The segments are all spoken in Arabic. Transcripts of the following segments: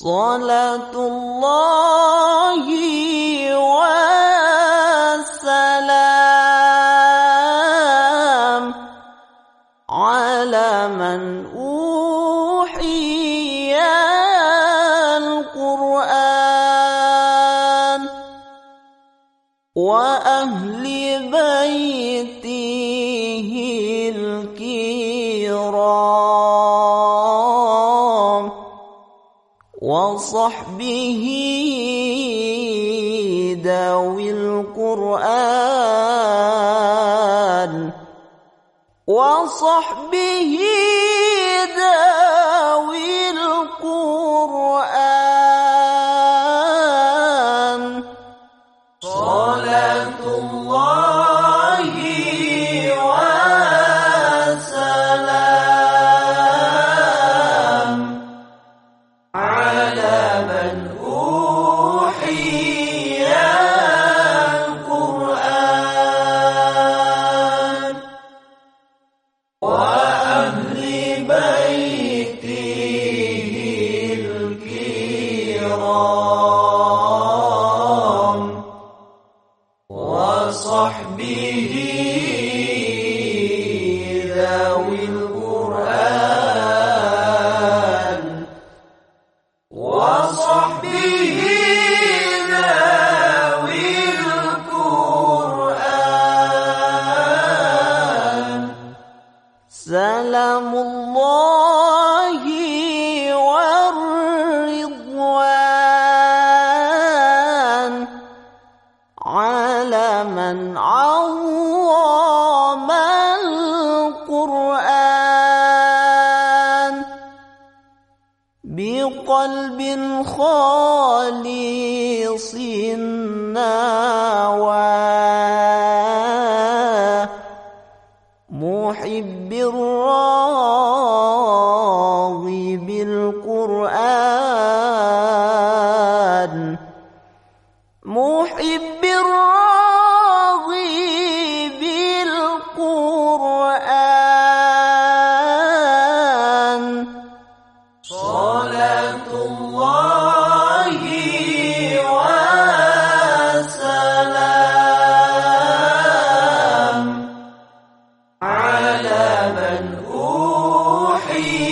صلاة الله وسلام على من أوحي القرآن وأهل بيته وصحبه داوي القرآن. وصحبه داوي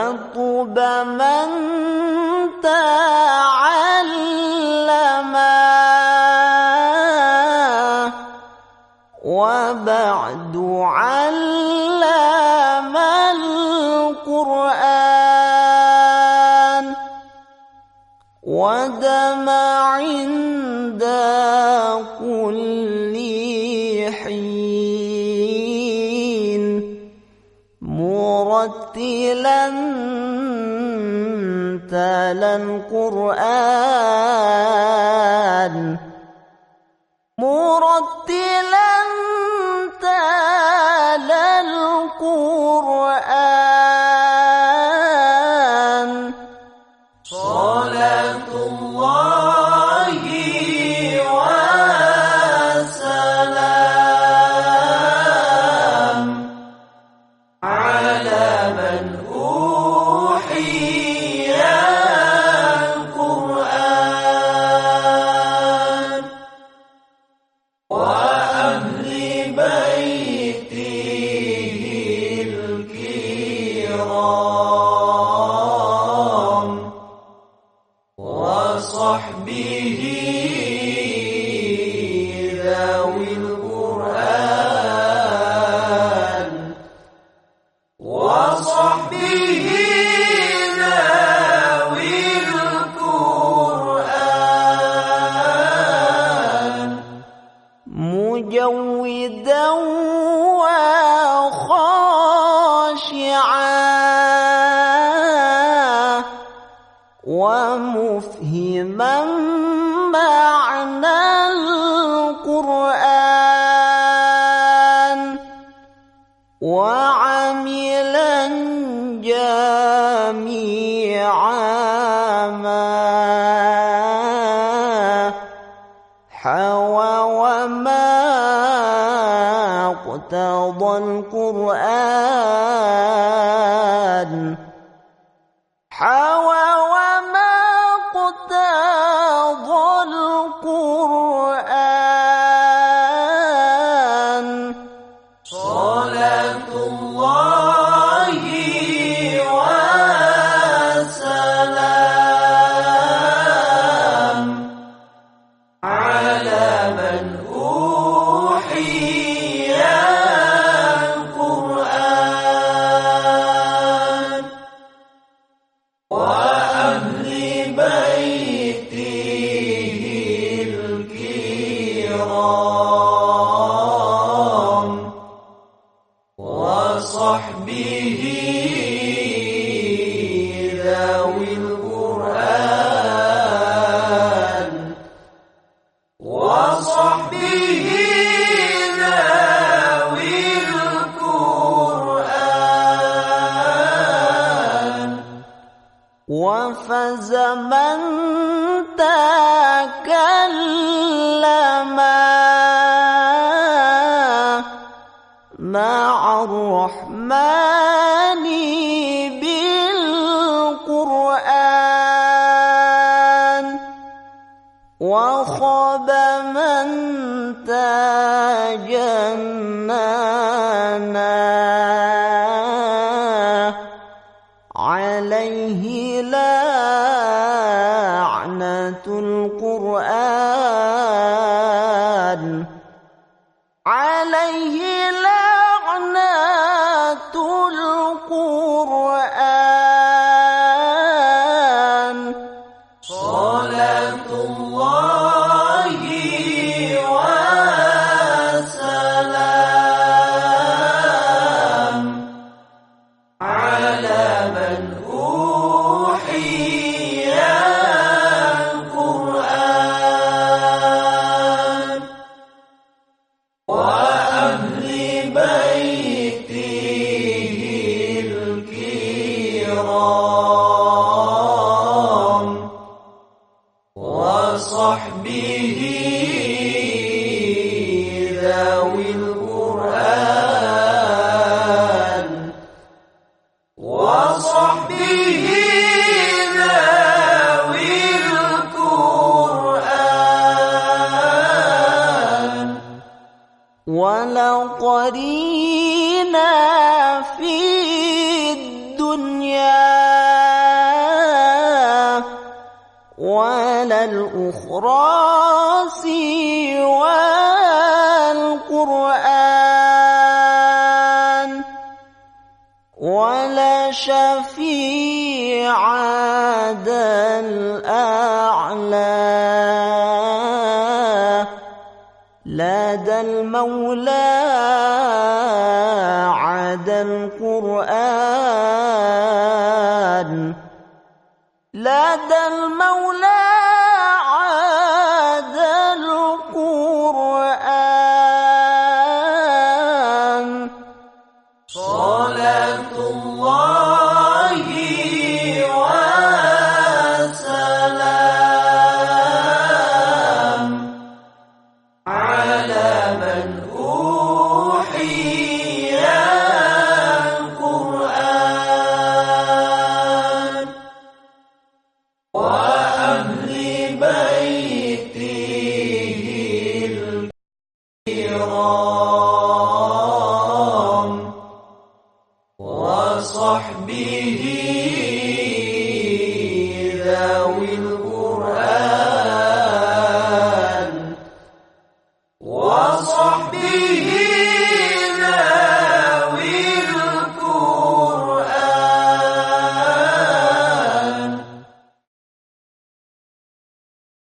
يطب من تعلما وبعد علم القرآن ودمع عند كل ترتيلا تالا القرآن مرتلا اقتضى القرآن. حوى وفز من تكلم مع الرحمن بالقرآن وخاب من تجنانا عليه لعنة القرآن. ولقرينا في الدنيا ولا الأخرى سوى القرآن ولا شفيع ذا الأعلى. نادى المولى عاد القرآن.